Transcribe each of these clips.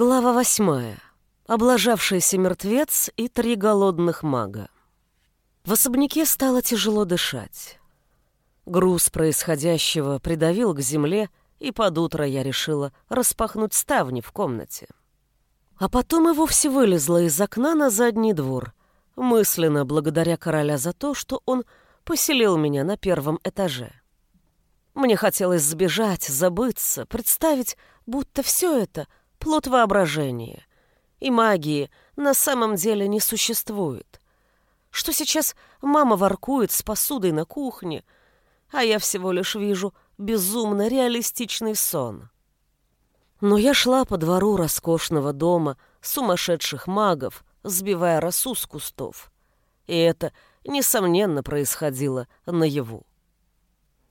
Глава восьмая. Облажавшийся мертвец и три голодных мага. В особняке стало тяжело дышать. Груз происходящего придавил к земле, и под утро я решила распахнуть ставни в комнате. А потом и вовсе вылезла из окна на задний двор, мысленно благодаря короля за то, что он поселил меня на первом этаже. Мне хотелось сбежать, забыться, представить, будто все это — плод воображения. И магии на самом деле не существует. Что сейчас мама воркует с посудой на кухне, а я всего лишь вижу безумно реалистичный сон. Но я шла по двору роскошного дома сумасшедших магов, сбивая росу с кустов. И это, несомненно, происходило наяву.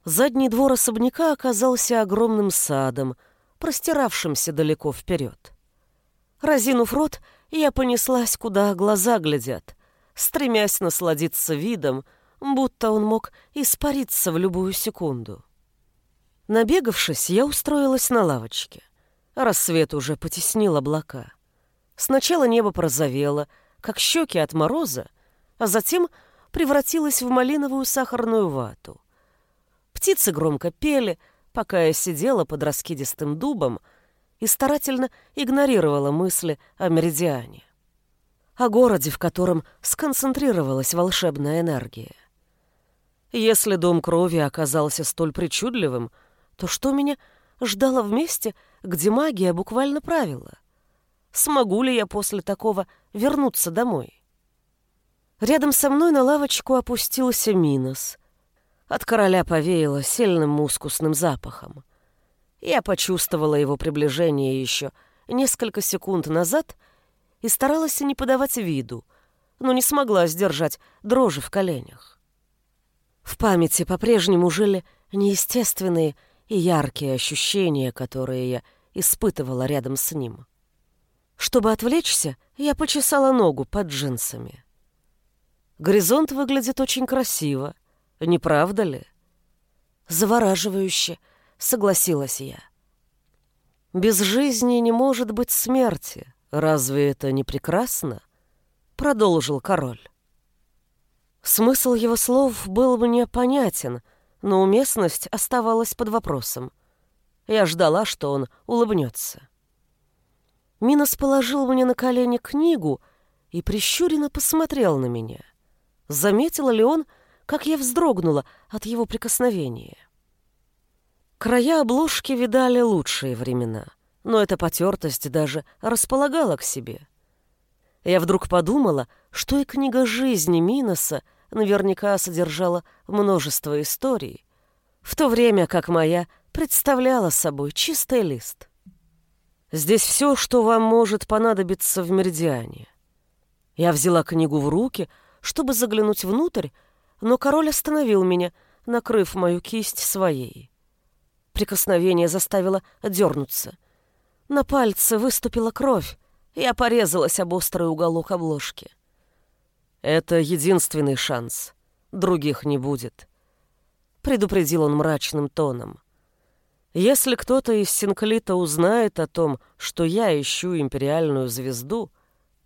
Задний двор особняка оказался огромным садом, простиравшимся далеко вперед. Разинув рот, я понеслась, куда глаза глядят, стремясь насладиться видом, будто он мог испариться в любую секунду. Набегавшись, я устроилась на лавочке. Рассвет уже потеснил облака. Сначала небо прозовело, как щеки от мороза, а затем превратилось в малиновую сахарную вату. Птицы громко пели, пока я сидела под раскидистым дубом и старательно игнорировала мысли о Меридиане. О городе, в котором сконцентрировалась волшебная энергия. Если дом крови оказался столь причудливым, то что меня ждало в месте, где магия буквально правила? Смогу ли я после такого вернуться домой? Рядом со мной на лавочку опустился Минос — от короля повеяло сильным мускусным запахом. Я почувствовала его приближение еще несколько секунд назад и старалась не подавать виду, но не смогла сдержать дрожи в коленях. В памяти по-прежнему жили неестественные и яркие ощущения, которые я испытывала рядом с ним. Чтобы отвлечься, я почесала ногу под джинсами. Горизонт выглядит очень красиво — не правда ли? Завораживающе, согласилась я. Без жизни не может быть смерти. Разве это не прекрасно? Продолжил король. Смысл его слов был мне понятен, но уместность оставалась под вопросом. Я ждала, что он улыбнется. Минос положил мне на колени книгу и прищуренно посмотрел на меня. Заметил ли он, как я вздрогнула от его прикосновения. Края обложки видали лучшие времена, но эта потертость даже располагала к себе. Я вдруг подумала, что и книга жизни Миноса наверняка содержала множество историй, в то время как моя представляла собой чистый лист. Здесь все, что вам может понадобиться в Меридиане. Я взяла книгу в руки, чтобы заглянуть внутрь, но король остановил меня, накрыв мою кисть своей. Прикосновение заставило дернуться. На пальце выступила кровь, я порезалась об острый уголок обложки. «Это единственный шанс. Других не будет», — предупредил он мрачным тоном. «Если кто-то из Синклита узнает о том, что я ищу империальную звезду,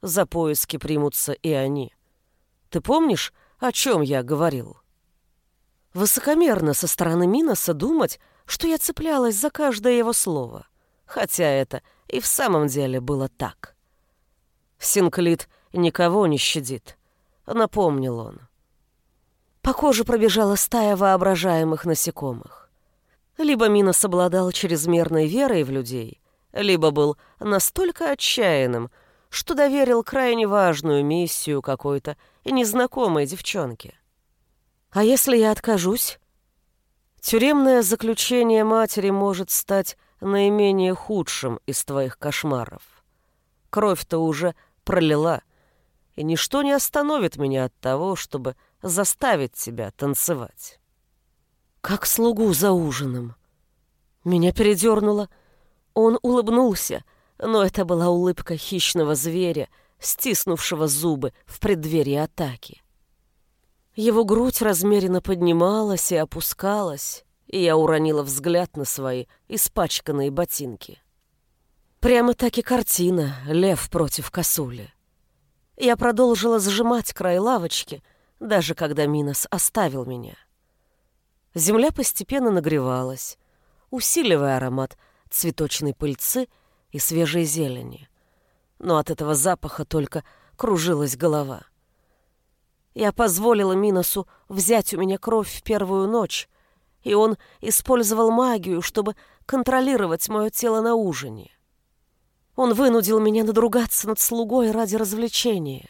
за поиски примутся и они. Ты помнишь, о чем я говорил. Высокомерно со стороны Миноса думать, что я цеплялась за каждое его слово, хотя это и в самом деле было так. Синклит никого не щадит, напомнил он. По коже пробежала стая воображаемых насекомых. Либо Минос обладал чрезмерной верой в людей, либо был настолько отчаянным, что доверил крайне важную миссию какой-то незнакомой девчонке. А если я откажусь? Тюремное заключение матери может стать наименее худшим из твоих кошмаров. Кровь-то уже пролила, и ничто не остановит меня от того, чтобы заставить тебя танцевать. Как слугу за ужином. Меня передернуло. Он улыбнулся, но это была улыбка хищного зверя, стиснувшего зубы в преддверии атаки. Его грудь размеренно поднималась и опускалась, и я уронила взгляд на свои испачканные ботинки. Прямо-таки картина «Лев против косули». Я продолжила сжимать край лавочки, даже когда Минос оставил меня. Земля постепенно нагревалась, усиливая аромат цветочной пыльцы и свежей зелени. Но от этого запаха только кружилась голова. Я позволила Миносу взять у меня кровь в первую ночь, и он использовал магию, чтобы контролировать мое тело на ужине. Он вынудил меня надругаться над слугой ради развлечения,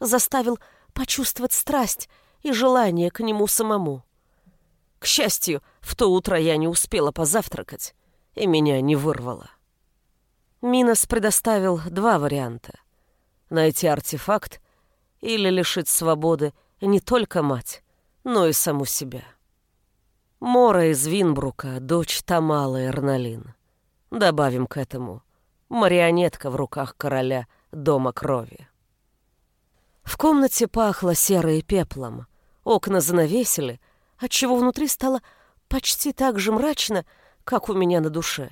заставил почувствовать страсть и желание к нему самому. К счастью, в то утро я не успела позавтракать, и меня не вырвало. Минос предоставил два варианта — найти артефакт или лишить свободы не только мать, но и саму себя. Мора из Винбрука, дочь Тамала Эрналин. Добавим к этому марионетка в руках короля Дома Крови. В комнате пахло серой пеплом. Окна занавесили, отчего внутри стало почти так же мрачно, как у меня на душе.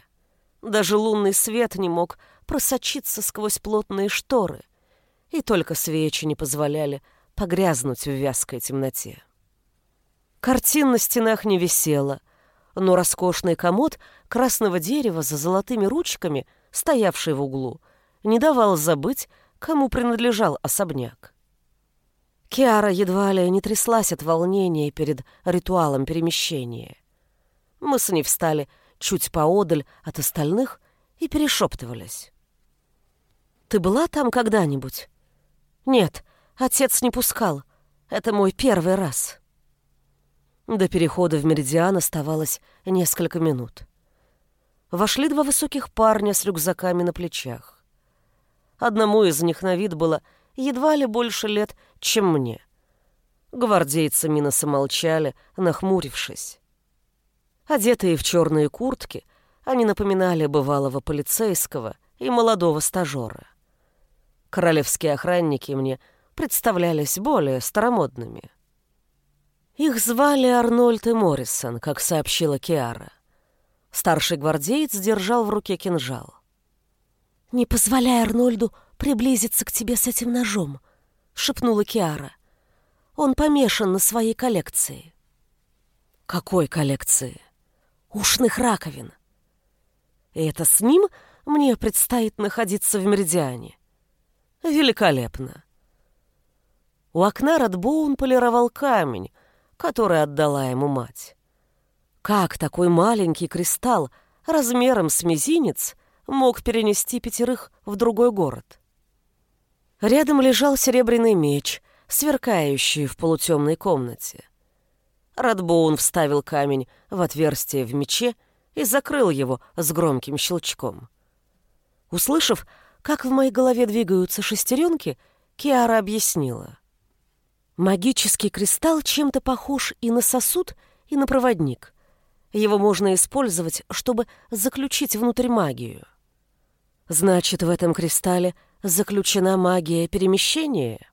Даже лунный свет не мог просочиться сквозь плотные шторы, и только свечи не позволяли погрязнуть в вязкой темноте. Картин на стенах не висела, но роскошный комод красного дерева за золотыми ручками, стоявший в углу, не давал забыть, кому принадлежал особняк. Киара едва ли не тряслась от волнения перед ритуалом перемещения. Мы с ней встали чуть поодаль от остальных и перешептывались. «Ты была там когда-нибудь?» «Нет, отец не пускал. Это мой первый раз». До перехода в Меридиан оставалось несколько минут. Вошли два высоких парня с рюкзаками на плечах. Одному из них на вид было едва ли больше лет, чем мне. Гвардейцы Миноса молчали, нахмурившись. Одетые в черные куртки, они напоминали бывалого полицейского и молодого стажера. Королевские охранники мне представлялись более старомодными. Их звали Арнольд и Моррисон, как сообщила Киара. Старший гвардеец держал в руке кинжал. «Не позволяй Арнольду приблизиться к тебе с этим ножом», — шепнула Киара. «Он помешан на своей коллекции». «Какой коллекции?» «Ушных раковин». «И это с ним мне предстоит находиться в Меридиане?» «Великолепно». У окна Радбоун полировал камень, который отдала ему мать. Как такой маленький кристалл размером с мизинец мог перенести пятерых в другой город? Рядом лежал серебряный меч, сверкающий в полутемной комнате. Радбоун вставил камень в отверстие в мече и закрыл его с громким щелчком. Услышав, как в моей голове двигаются шестеренки, Киара объяснила. Магический кристалл чем-то похож и на сосуд, и на проводник. Его можно использовать, чтобы заключить внутрь магию. Значит, в этом кристалле заключена магия перемещения?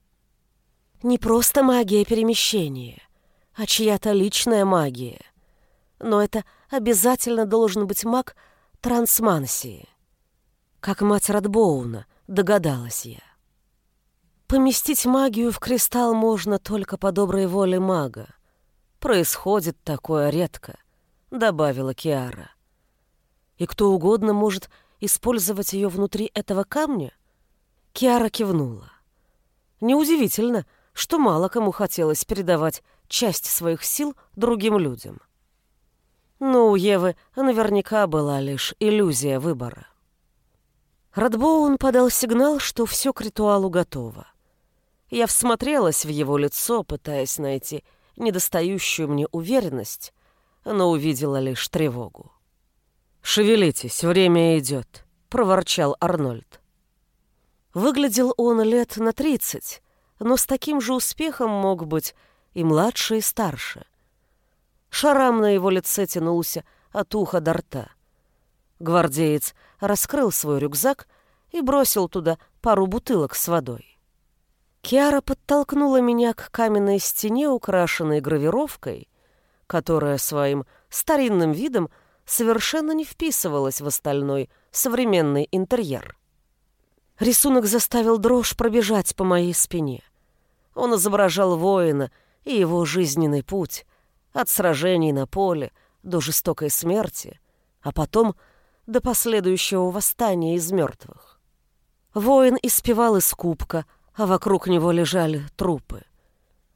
Не просто магия перемещения, а чья-то личная магия. Но это обязательно должен быть маг трансмансии. Как мать Радбоуна, догадалась я. Поместить магию в кристалл можно только по доброй воле мага. Происходит такое редко, добавила Киара. И кто угодно может использовать ее внутри этого камня? Киара кивнула. Неудивительно, что мало кому хотелось передавать часть своих сил другим людям. Но у Евы наверняка была лишь иллюзия выбора. Радбоун подал сигнал, что все к ритуалу готово. Я всмотрелась в его лицо, пытаясь найти недостающую мне уверенность, но увидела лишь тревогу. «Шевелитесь, время идет», — проворчал Арнольд. Выглядел он лет на тридцать, но с таким же успехом мог быть и младше, и старше. Шарам на его лице тянулся от уха до рта. Гвардеец раскрыл свой рюкзак и бросил туда пару бутылок с водой. Киара подтолкнула меня к каменной стене, украшенной гравировкой, которая своим старинным видом совершенно не вписывалась в остальной современный интерьер. Рисунок заставил дрожь пробежать по моей спине. Он изображал воина и его жизненный путь от сражений на поле до жестокой смерти, а потом до последующего восстания из мертвых. Воин испевал из кубка, а вокруг него лежали трупы.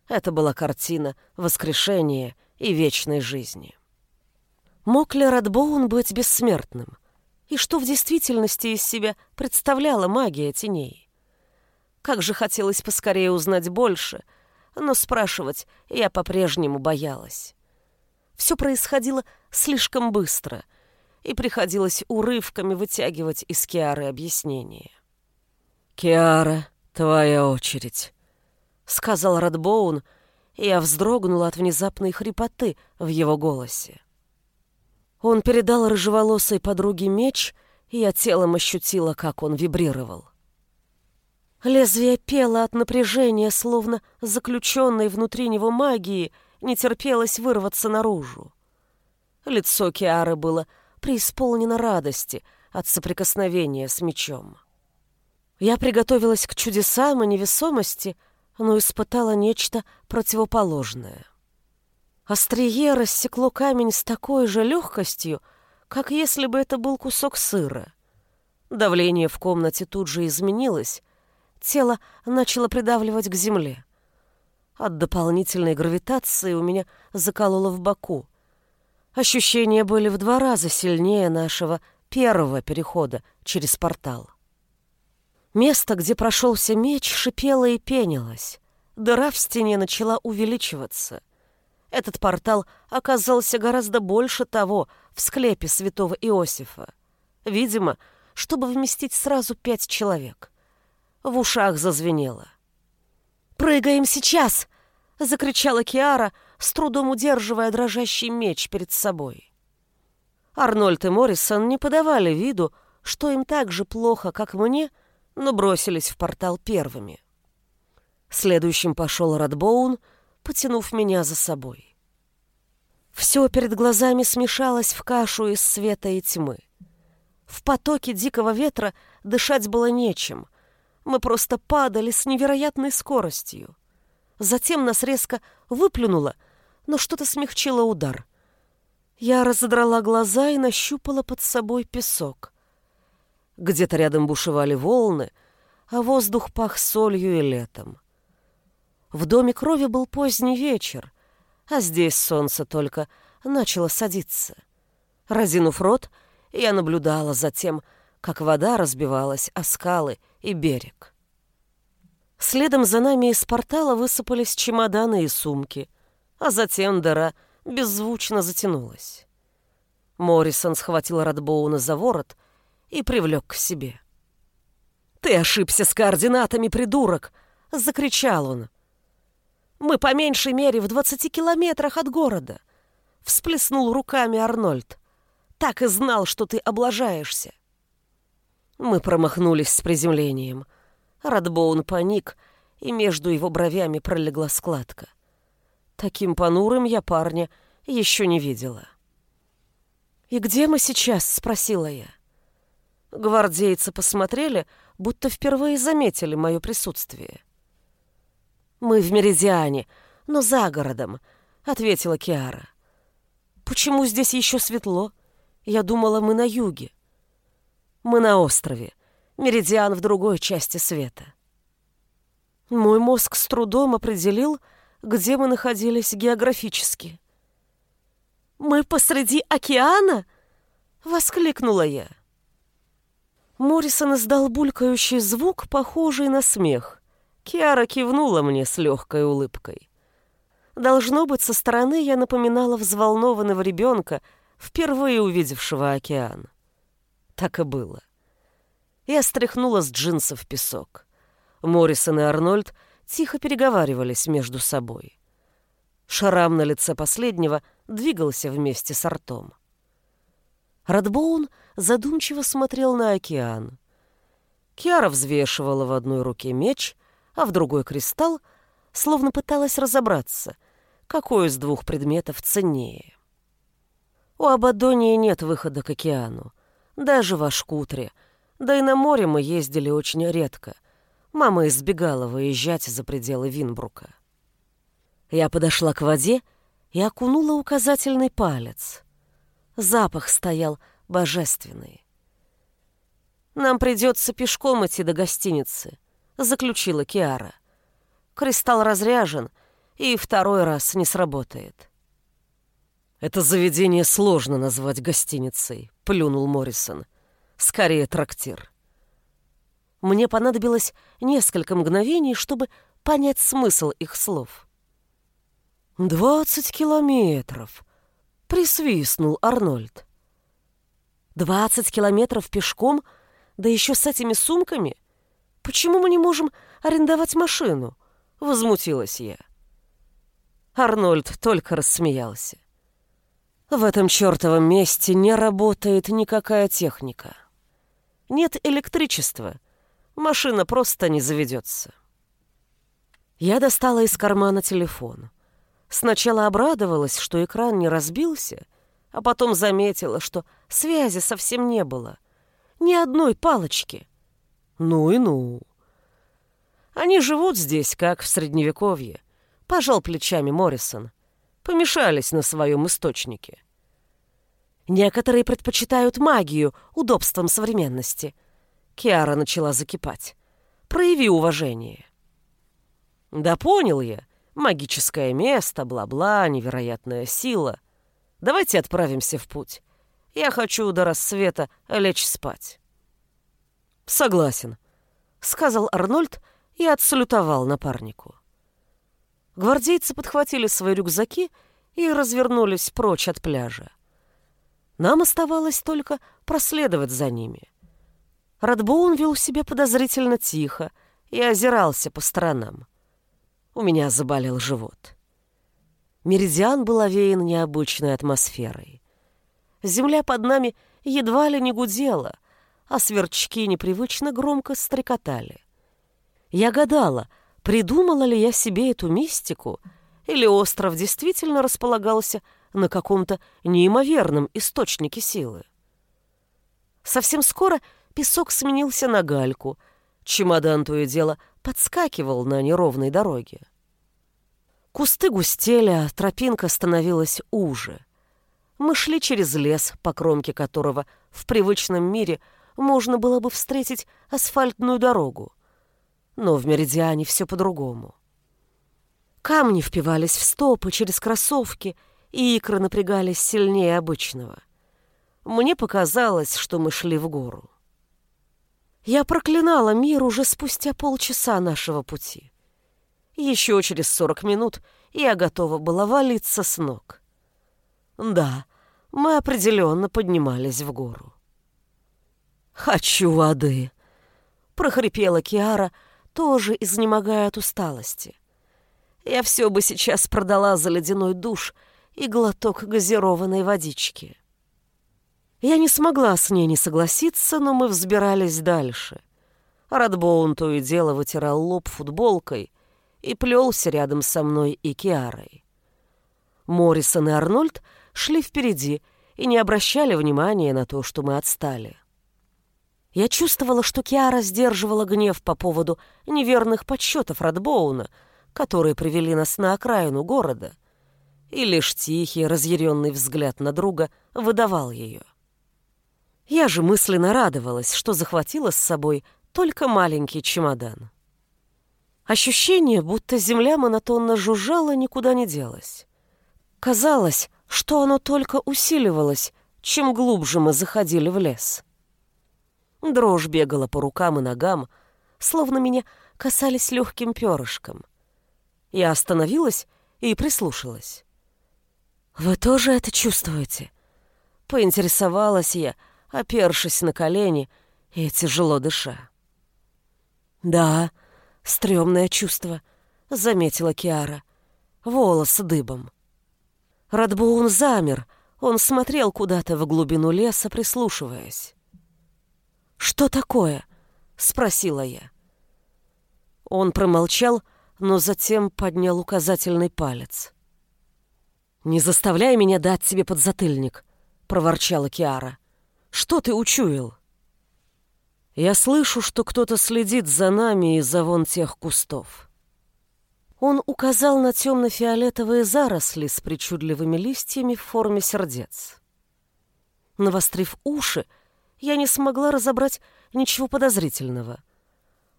Это была картина воскрешения и вечной жизни. Мог ли Радбоун быть бессмертным? И что в действительности из себя представляла магия теней? Как же хотелось поскорее узнать больше, но спрашивать я по-прежнему боялась. Все происходило слишком быстро, и приходилось урывками вытягивать из Киары объяснения. «Киара, твоя очередь», — сказал Радбоун, и я вздрогнула от внезапной хрипоты в его голосе. Он передал рыжеволосой подруге меч, и я телом ощутила, как он вибрировал. Лезвие пело от напряжения, словно заключенной внутри него магии не терпелось вырваться наружу. Лицо Киары было преисполнено радости от соприкосновения с мечом. Я приготовилась к чудесам и невесомости, но испытала нечто противоположное. Острие рассекло камень с такой же легкостью, как если бы это был кусок сыра. Давление в комнате тут же изменилось, тело начало придавливать к земле. От дополнительной гравитации у меня закололо в боку. Ощущения были в два раза сильнее нашего первого перехода через портал. Место, где прошелся меч, шипело и пенилось. Дыра в стене начала увеличиваться. Этот портал оказался гораздо больше того в склепе святого Иосифа. Видимо, чтобы вместить сразу пять человек. В ушах зазвенело. «Прыгаем сейчас!» — закричала Киара, с трудом удерживая дрожащий меч перед собой. Арнольд и Моррисон не подавали виду, что им так же плохо, как мне, но бросились в портал первыми. Следующим пошел Радбоун — потянув меня за собой. Все перед глазами смешалось в кашу из света и тьмы. В потоке дикого ветра дышать было нечем. Мы просто падали с невероятной скоростью. Затем нас резко выплюнуло, но что-то смягчило удар. Я разодрала глаза и нащупала под собой песок. Где-то рядом бушевали волны, а воздух пах солью и летом. В доме крови был поздний вечер, а здесь солнце только начало садиться. Разинув рот, я наблюдала за тем, как вода разбивалась о скалы и берег. Следом за нами из портала высыпались чемоданы и сумки, а затем дыра беззвучно затянулась. Моррисон схватил Радбоуна за ворот и привлек к себе. «Ты ошибся с координатами, придурок!» — закричал он. Мы по меньшей мере в двадцати километрах от города. Всплеснул руками Арнольд. Так и знал, что ты облажаешься. Мы промахнулись с приземлением. Радбоун паник, и между его бровями пролегла складка. Таким понурым я парня еще не видела. «И где мы сейчас?» — спросила я. Гвардейцы посмотрели, будто впервые заметили мое присутствие. «Мы в Меридиане, но за городом», — ответила Киара. «Почему здесь еще светло? Я думала, мы на юге». «Мы на острове. Меридиан в другой части света». Мой мозг с трудом определил, где мы находились географически. «Мы посреди океана?» — воскликнула я. Моррисон издал булькающий звук, похожий на смех. Киара кивнула мне с легкой улыбкой. Должно быть, со стороны я напоминала взволнованного ребенка, впервые увидевшего океан. Так и было. Я стряхнула с джинсов песок. Моррисон и Арнольд тихо переговаривались между собой. Шарам на лице последнего двигался вместе с ртом. Радбоун задумчиво смотрел на океан. Киара взвешивала в одной руке меч, а в другой кристалл, словно пыталась разобраться, какой из двух предметов ценнее. У Абадонии нет выхода к океану, даже в Ашкутре, да и на море мы ездили очень редко. Мама избегала выезжать за пределы Винбрука. Я подошла к воде и окунула указательный палец. Запах стоял божественный. «Нам придется пешком идти до гостиницы», — заключила Киара. «Кристалл разряжен, и второй раз не сработает». «Это заведение сложно назвать гостиницей», — плюнул Моррисон. «Скорее трактир». Мне понадобилось несколько мгновений, чтобы понять смысл их слов. «Двадцать километров!» — присвистнул Арнольд. «Двадцать километров пешком, да еще с этими сумками? Почему мы не можем арендовать машину?» — возмутилась я. Арнольд только рассмеялся. В этом чертовом месте не работает никакая техника. Нет электричества. Машина просто не заведется. Я достала из кармана телефон. Сначала обрадовалась, что экран не разбился, а потом заметила, что связи совсем не было. Ни одной палочки. Ну и ну. Они живут здесь, как в Средневековье. Пожал плечами Моррисон. Помешались на своем источнике. Некоторые предпочитают магию удобством современности. Киара начала закипать. Прояви уважение. Да понял я. Магическое место, бла-бла, невероятная сила. Давайте отправимся в путь. Я хочу до рассвета лечь спать. Согласен, сказал Арнольд и отсалютовал напарнику. Гвардейцы подхватили свои рюкзаки и развернулись прочь от пляжа. Нам оставалось только проследовать за ними. Радбоун вел себя подозрительно тихо и озирался по сторонам. У меня заболел живот. Меридиан был овеян необычной атмосферой. Земля под нами едва ли не гудела, а сверчки непривычно громко стрекотали. Я гадала, придумала ли я себе эту мистику, или остров действительно располагался на каком-то неимоверном источнике силы. Совсем скоро песок сменился на гальку, чемодан то и дело подскакивал на неровной дороге. Кусты густели, а тропинка становилась уже. Мы шли через лес, по кромке которого в привычном мире можно было бы встретить асфальтную дорогу. Но в Меридиане все по-другому. Камни впивались в стопы через кроссовки, и икры напрягались сильнее обычного. Мне показалось, что мы шли в гору. Я проклинала мир уже спустя полчаса нашего пути. Еще через сорок минут я готова была валиться с ног. Да, мы определенно поднимались в гору. «Хочу воды!» — прохрипела Киара, тоже изнемогая от усталости. Я все бы сейчас продала за ледяной душ и глоток газированной водички. Я не смогла с ней не согласиться, но мы взбирались дальше. Радбоун то и дело вытирал лоб футболкой и плелся рядом со мной и Киарой. Моррисон и Арнольд шли впереди и не обращали внимания на то, что мы отстали. Я чувствовала, что Киара сдерживала гнев по поводу неверных подсчетов Радбоуна, которые привели нас на окраину города, и лишь тихий, разъяренный взгляд на друга выдавал ее. Я же мысленно радовалась, что захватила с собой только маленький чемодан. Ощущение, будто земля монотонно жужжала, никуда не делось. Казалось, что оно только усиливалось, чем глубже мы заходили в лес. Дрожь бегала по рукам и ногам, словно меня касались легким перышком. Я остановилась и прислушалась. «Вы тоже это чувствуете?» Поинтересовалась я, опершись на колени и тяжело дыша. «Да», Стрёмное чувство, заметила Киара. Волосы дыбом. Радбоун замер. Он смотрел куда-то в глубину леса, прислушиваясь. «Что такое?» — спросила я. Он промолчал, но затем поднял указательный палец. «Не заставляй меня дать тебе подзатыльник», проворчала Киара. «Что ты учуял?» «Я слышу, что кто-то следит за нами из-за вон тех кустов». Он указал на темно-фиолетовые заросли с причудливыми листьями в форме сердец. Навострив уши, я не смогла разобрать ничего подозрительного.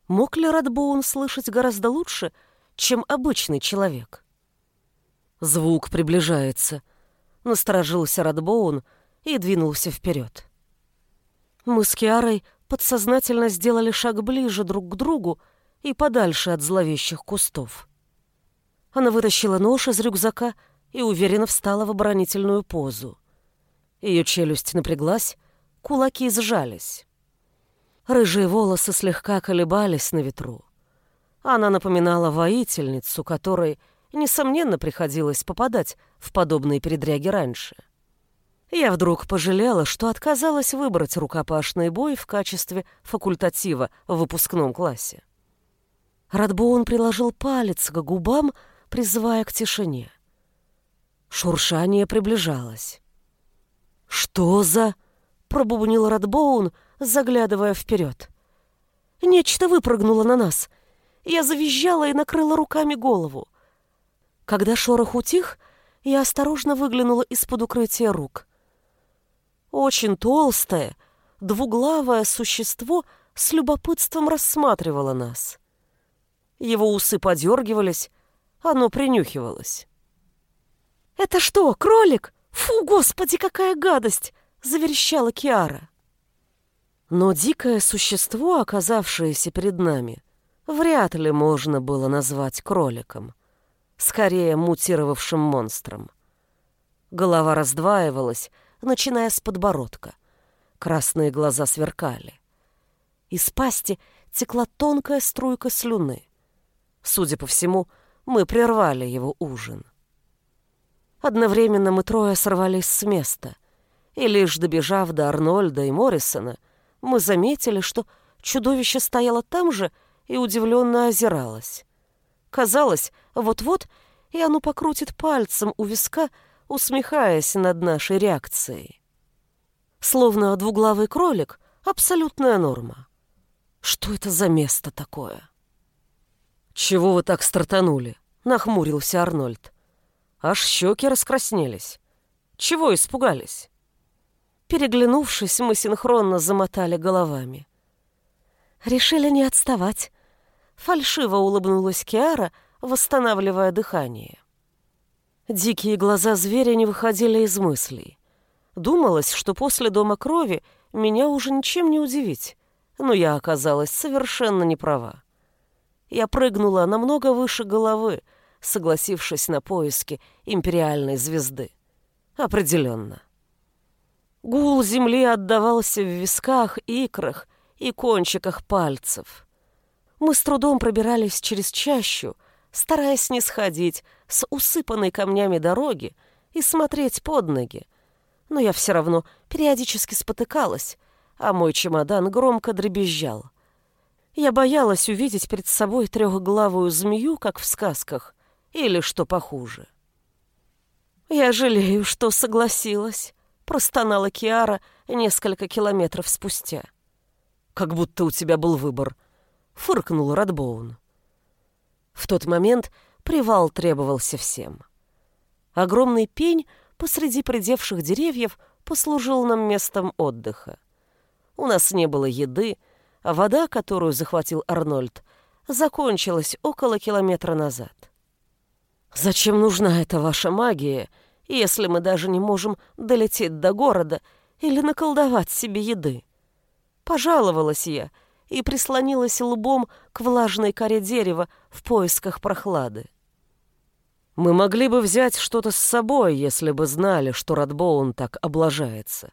Мог ли Радбоун слышать гораздо лучше, чем обычный человек? Звук приближается. Насторожился Радбоун и двинулся вперед. Мы с Киарой подсознательно сделали шаг ближе друг к другу и подальше от зловещих кустов. Она вытащила нож из рюкзака и уверенно встала в оборонительную позу. Ее челюсть напряглась, кулаки сжались. Рыжие волосы слегка колебались на ветру. Она напоминала воительницу, которой, несомненно, приходилось попадать в подобные передряги раньше. Я вдруг пожалела, что отказалась выбрать рукопашный бой в качестве факультатива в выпускном классе. Радбоун приложил палец к губам, призывая к тишине. Шуршание приближалось. «Что за...» — пробубнил Радбоун, заглядывая вперед. Нечто выпрыгнуло на нас. Я завизжала и накрыла руками голову. Когда шорох утих, я осторожно выглянула из-под укрытия рук. Очень толстое, двуглавое существо с любопытством рассматривало нас. Его усы подергивались, оно принюхивалось. «Это что, кролик? Фу, господи, какая гадость!» — заверещала Киара. Но дикое существо, оказавшееся перед нами, вряд ли можно было назвать кроликом. Скорее, мутировавшим монстром. Голова раздваивалась, начиная с подбородка. Красные глаза сверкали. Из пасти текла тонкая струйка слюны. Судя по всему, мы прервали его ужин. Одновременно мы трое сорвались с места, и лишь добежав до Арнольда и Моррисона, мы заметили, что чудовище стояло там же и удивленно озиралось. Казалось, вот-вот и оно покрутит пальцем у виска, усмехаясь над нашей реакцией. Словно двуглавый кролик — абсолютная норма. Что это за место такое? «Чего вы так стартанули?» — нахмурился Арнольд. Аж щеки раскраснелись. Чего испугались? Переглянувшись, мы синхронно замотали головами. Решили не отставать. Фальшиво улыбнулась Киара, восстанавливая дыхание. Дикие глаза зверя не выходили из мыслей. Думалось, что после Дома крови меня уже ничем не удивить, но я оказалась совершенно не права. Я прыгнула намного выше головы, согласившись на поиски империальной звезды. Определенно. Гул земли отдавался в висках, икрах и кончиках пальцев. Мы с трудом пробирались через чащу, стараясь не сходить с усыпанной камнями дороги и смотреть под ноги. Но я все равно периодически спотыкалась, а мой чемодан громко дребезжал. Я боялась увидеть перед собой трехглавую змею, как в сказках, или что похуже. «Я жалею, что согласилась», — простонала Киара несколько километров спустя. «Как будто у тебя был выбор», — фыркнул Радбоун. В тот момент привал требовался всем. Огромный пень посреди придевших деревьев послужил нам местом отдыха. У нас не было еды, а вода, которую захватил Арнольд, закончилась около километра назад. Зачем нужна эта ваша магия, если мы даже не можем долететь до города или наколдовать себе еды? Пожаловалась я и прислонилась лбом к влажной коре дерева в поисках прохлады. Мы могли бы взять что-то с собой, если бы знали, что Радбоун так облажается,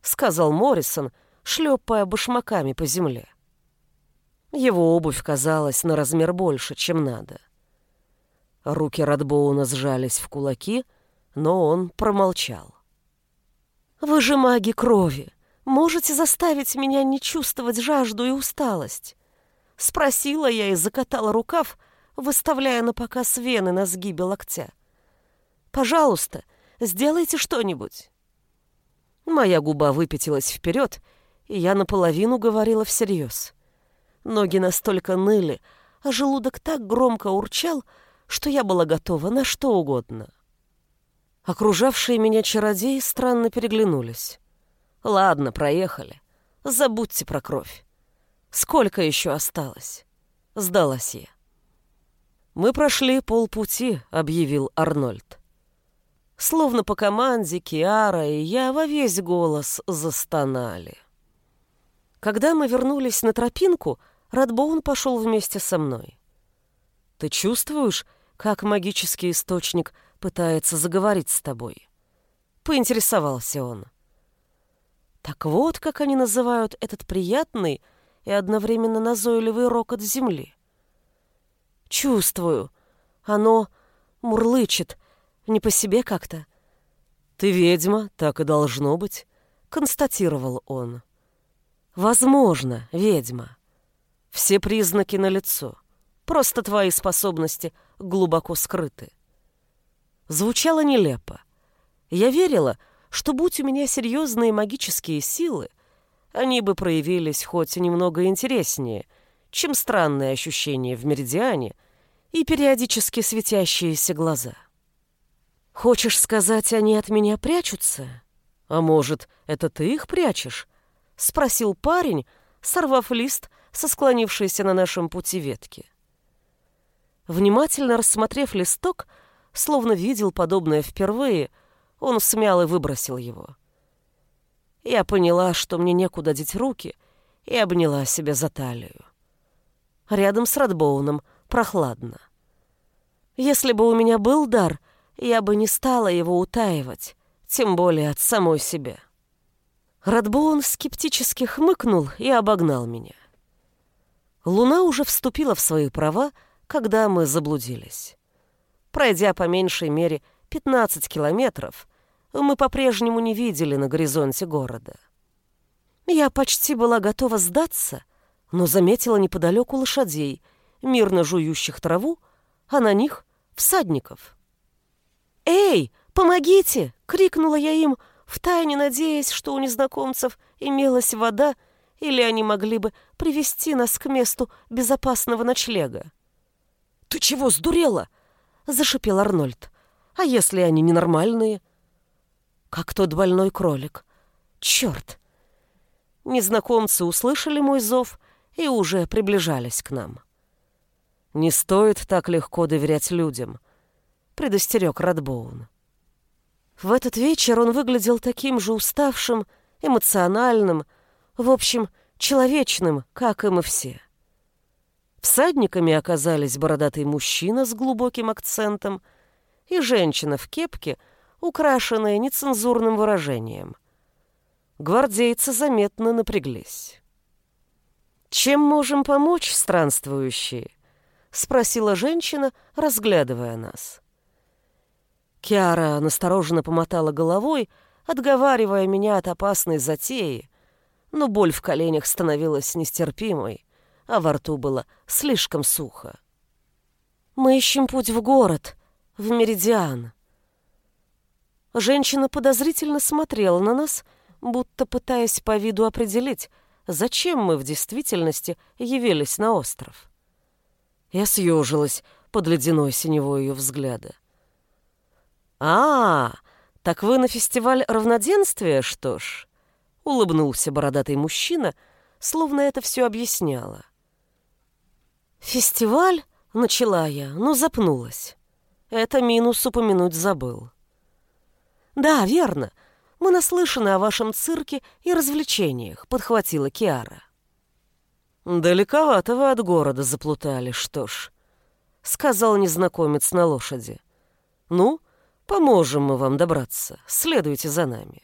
сказал Моррисон, шлепая башмаками по земле. Его обувь казалась на размер больше, чем надо. Руки Радбоуна сжались в кулаки, но он промолчал. «Вы же маги крови. Можете заставить меня не чувствовать жажду и усталость?» Спросила я и закатала рукав, выставляя на показ вены на сгибе локтя. «Пожалуйста, сделайте что-нибудь». Моя губа выпятилась вперед, и я наполовину говорила всерьез. Ноги настолько ныли, а желудок так громко урчал, что я была готова на что угодно. Окружавшие меня чародеи странно переглянулись. «Ладно, проехали. Забудьте про кровь. Сколько еще осталось?» Сдалась я. «Мы прошли полпути», — объявил Арнольд. Словно по команде Киара и я во весь голос застонали. Когда мы вернулись на тропинку, Радбоун пошел вместе со мной. «Ты чувствуешь, как магический источник пытается заговорить с тобой?» Поинтересовался он. Так вот, как они называют этот приятный и одновременно назойливый рокот земли. Чувствую. Оно мурлычет, не по себе как-то. «Ты ведьма, так и должно быть», — констатировал он. «Возможно, ведьма. Все признаки налицо. Просто твои способности глубоко скрыты». Звучало нелепо. Я верила, что будь у меня серьезные магические силы, они бы проявились хоть немного интереснее, чем странные ощущения в меридиане и периодически светящиеся глаза. Хочешь сказать, они от меня прячутся? А может, это ты их прячешь? Спросил парень, сорвав лист со склонившейся на нашем пути ветки. Внимательно рассмотрев листок, словно видел подобное впервые, он смял и выбросил его. Я поняла, что мне некуда деть руки, и обняла себя за талию. Рядом с Радбоуном прохладно. Если бы у меня был дар, я бы не стала его утаивать, тем более от самой себя. Радбоун скептически хмыкнул и обогнал меня. Луна уже вступила в свои права, когда мы заблудились. Пройдя по меньшей мере 15 километров, мы по-прежнему не видели на горизонте города. Я почти была готова сдаться, но заметила неподалеку лошадей, мирно жующих траву, а на них — всадников. «Эй, помогите!» — крикнула я им, втайне надеясь, что у незнакомцев имелась вода, или они могли бы привести нас к месту безопасного ночлега. «Ты чего, сдурела?» — зашипел Арнольд. «А если они ненормальные?» как тот больной кролик. Черт! Незнакомцы услышали мой зов и уже приближались к нам. «Не стоит так легко доверять людям», — предостерег Радбоун. В этот вечер он выглядел таким же уставшим, эмоциональным, в общем, человечным, как и мы все. Всадниками оказались бородатый мужчина с глубоким акцентом и женщина в кепке — украшенные нецензурным выражением. Гвардейцы заметно напряглись. «Чем можем помочь, странствующие?» — спросила женщина, разглядывая нас. Киара настороженно помотала головой, отговаривая меня от опасной затеи, но боль в коленях становилась нестерпимой, а во рту было слишком сухо. «Мы ищем путь в город, в Меридиан», Женщина подозрительно смотрела на нас, будто пытаясь по виду определить, зачем мы в действительности явились на остров. Я съежилась под ледяной синевой ее взгляда. «А, так вы на фестиваль равноденствия, что ж?» — улыбнулся бородатый мужчина, словно это все объясняло. «Фестиваль?» — начала я, но запнулась. Это минус упомянуть забыл. «Да, верно. Мы наслышаны о вашем цирке и развлечениях», — подхватила Киара. «Далековато вы от города заплутали, что ж», — сказал незнакомец на лошади. «Ну, поможем мы вам добраться. Следуйте за нами».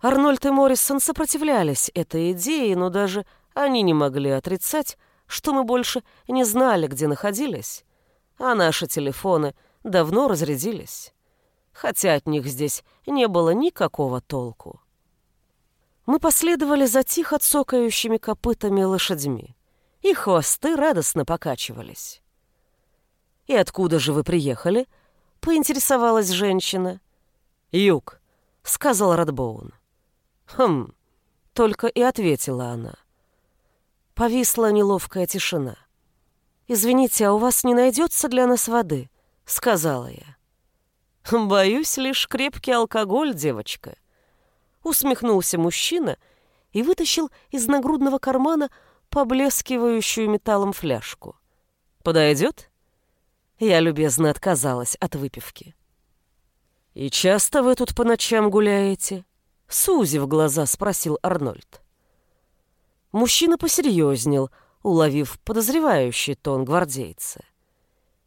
Арнольд и Моррисон сопротивлялись этой идее, но даже они не могли отрицать, что мы больше не знали, где находились, а наши телефоны давно разрядились хотя от них здесь не было никакого толку. Мы последовали за тихо цокающими копытами лошадьми. и хвосты радостно покачивались. «И откуда же вы приехали?» — поинтересовалась женщина. «Юг», — сказал Радбоун. Хм, только и ответила она. Повисла неловкая тишина. «Извините, а у вас не найдется для нас воды?» — сказала я. «Боюсь, лишь крепкий алкоголь, девочка», — усмехнулся мужчина и вытащил из нагрудного кармана поблескивающую металлом фляжку. «Подойдет?» Я любезно отказалась от выпивки. «И часто вы тут по ночам гуляете?» Сузив глаза, спросил Арнольд. Мужчина посерьезнел, уловив подозревающий тон гвардейца.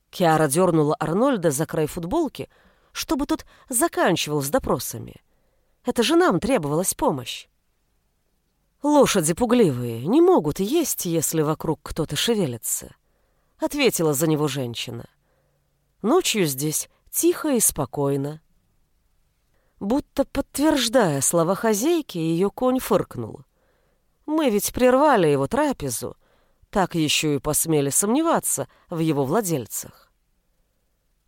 Киара дернула Арнольда за край футболки, чтобы тот заканчивал с допросами. Это же нам требовалась помощь. «Лошади пугливые, не могут есть, если вокруг кто-то шевелится», — ответила за него женщина. «Ночью здесь тихо и спокойно». Будто подтверждая слова хозяйки, ее конь фыркнул. Мы ведь прервали его трапезу, так еще и посмели сомневаться в его владельцах.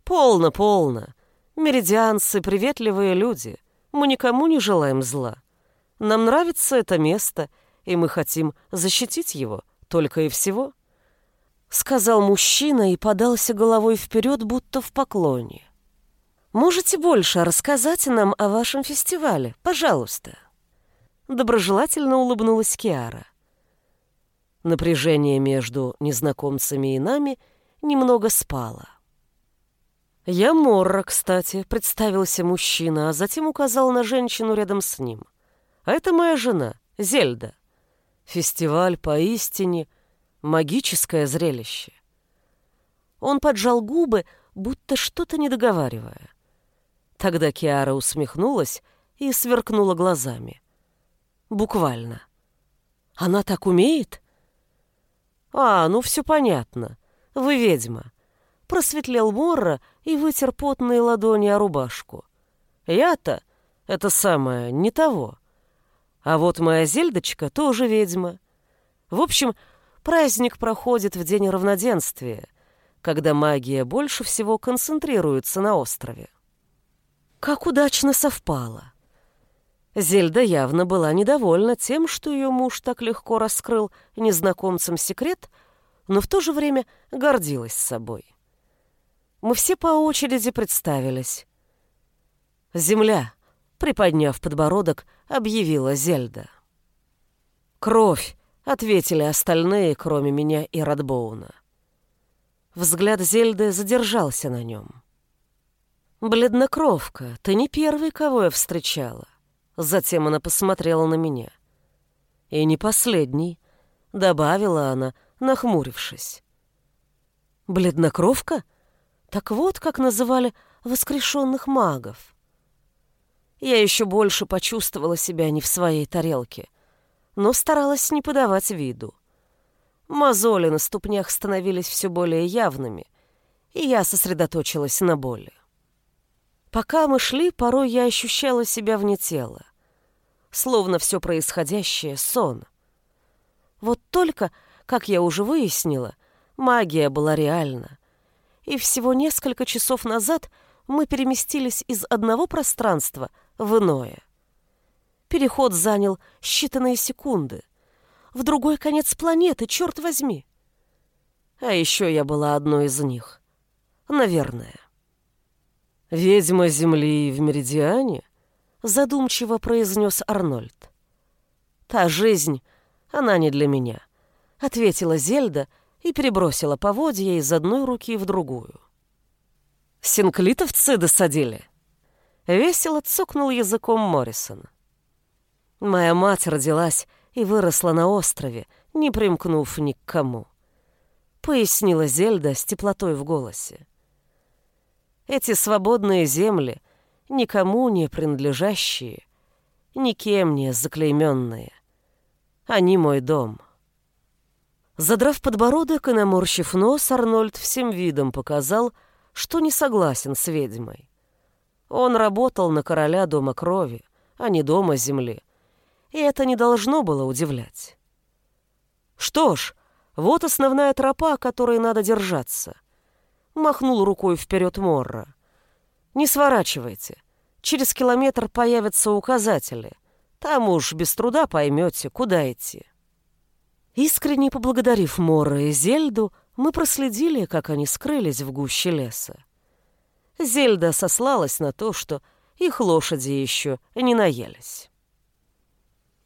Полно, полно. Меридианцы — приветливые люди. Мы никому не желаем зла. Нам нравится это место, и мы хотим защитить его, только и всего. Сказал мужчина и подался головой вперед, будто в поклоне. Можете больше рассказать нам о вашем фестивале, пожалуйста?» Доброжелательно улыбнулась Киара. Напряжение между незнакомцами и нами немного спало. «Я Морра, кстати», — представился мужчина, а затем указал на женщину рядом с ним. «А это моя жена, Зельда. Фестиваль поистине магическое зрелище». Он поджал губы, будто что-то недоговаривая. Тогда Киара усмехнулась и сверкнула глазами. Буквально. Она так умеет? А, ну все понятно. Вы ведьма. Просветлел Морра и вытер потные ладони о рубашку. Я-то, это самое, не того. А вот моя Зельдочка тоже ведьма. В общем, праздник проходит в день равноденствия, когда магия больше всего концентрируется на острове. Как удачно совпало. Зельда явно была недовольна тем, что ее муж так легко раскрыл незнакомцам секрет, но в то же время гордилась собой. Мы все по очереди представились. «Земля», — приподняв подбородок, объявила Зельда. «Кровь», — ответили остальные, кроме меня и Радбоуна. Взгляд Зельды задержался на нем. «Бледнокровка, ты не первый, кого я встречала». Затем она посмотрела на меня. «И не последний», — добавила она, нахмурившись. «Бледнокровка? Так вот, как называли воскрешенных магов». Я еще больше почувствовала себя не в своей тарелке, но старалась не подавать виду. Мозоли на ступнях становились все более явными, и я сосредоточилась на боли. Пока мы шли, порой я ощущала себя вне тела. Словно все происходящее — сон. Вот только, как я уже выяснила, магия была реальна. И всего несколько часов назад мы переместились из одного пространства в иное. Переход занял считанные секунды. В другой конец планеты, черт возьми. А еще я была одной из них. Наверное. «Ведьма Земли в Меридиане?» — задумчиво произнес Арнольд. «Та жизнь, она не для меня», — ответила Зельда и перебросила поводья из одной руки в другую. «Синклитовцы досадили?» Весело цокнул языком Моррисон. «Моя мать родилась и выросла на острове, не примкнув ни к кому», — пояснила Зельда с теплотой в голосе. Эти свободные земли, никому не принадлежащие, никем не заклейменные. Они мой дом. Задрав подбородок и наморщив нос, Арнольд всем видом показал, что не согласен с ведьмой. Он работал на короля Дома Крови, а не Дома Земли, и это не должно было удивлять. Что ж, вот основная тропа, которой надо держаться махнул рукой вперед Морра. «Не сворачивайте. Через километр появятся указатели. Там уж без труда поймете, куда идти. Искренне поблагодарив Мора и Зельду, мы проследили, как они скрылись в гуще леса. Зельда сослалась на то, что их лошади еще не наелись.